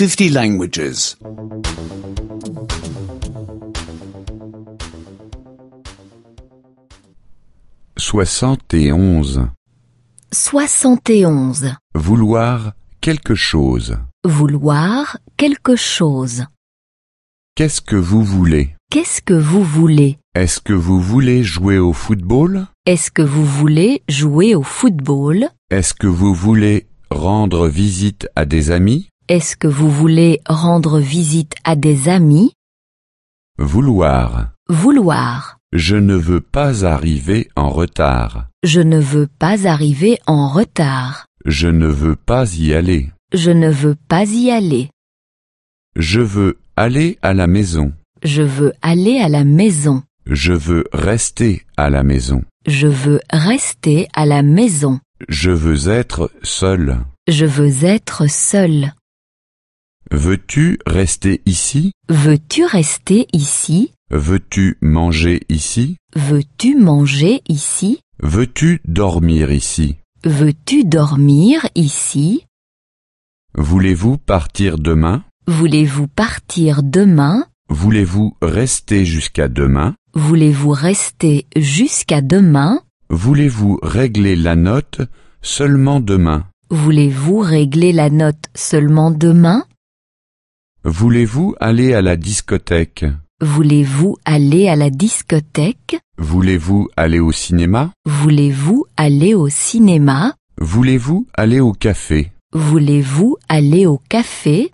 50 languages. 71. 71. Vouloir quelque chose. Vouloir quelque chose. Qu'est-ce que vous voulez? Qu'est-ce que vous voulez? Est-ce que vous voulez jouer au football? Est-ce que vous voulez jouer au football? Est-ce que vous voulez rendre visite à des amis? Est-ce que vous voulez rendre visite à des amis? Vouloir. Vouloir. Je ne veux pas arriver en retard. Je ne veux pas arriver en retard. Je ne veux pas y aller. Je ne veux pas y aller. Je veux aller à la maison. Je veux aller à la maison. Je veux rester à la maison. Je veux rester à la maison. Je veux être seul. Je veux être seul. Veux-tu rester ici? Veux-tu rester ici? Veux-tu manger ici? Veux-tu manger ici? Veux-tu dormir ici? Veux-tu dormir ici? Voulez-vous partir demain? Voulez-vous partir demain? Voulez-vous rester jusqu'à demain? Voulez-vous rester jusqu'à demain? Voulez-vous régler la note seulement demain? Voulez-vous régler la note seulement demain? Voulez-vous aller à la discothèque? Voulez-vous aller à la discothèque? Voulez-vous aller au cinéma? Voulez-vous aller au cinéma? Voulez-vous aller au café? Voulez-vous aller au café?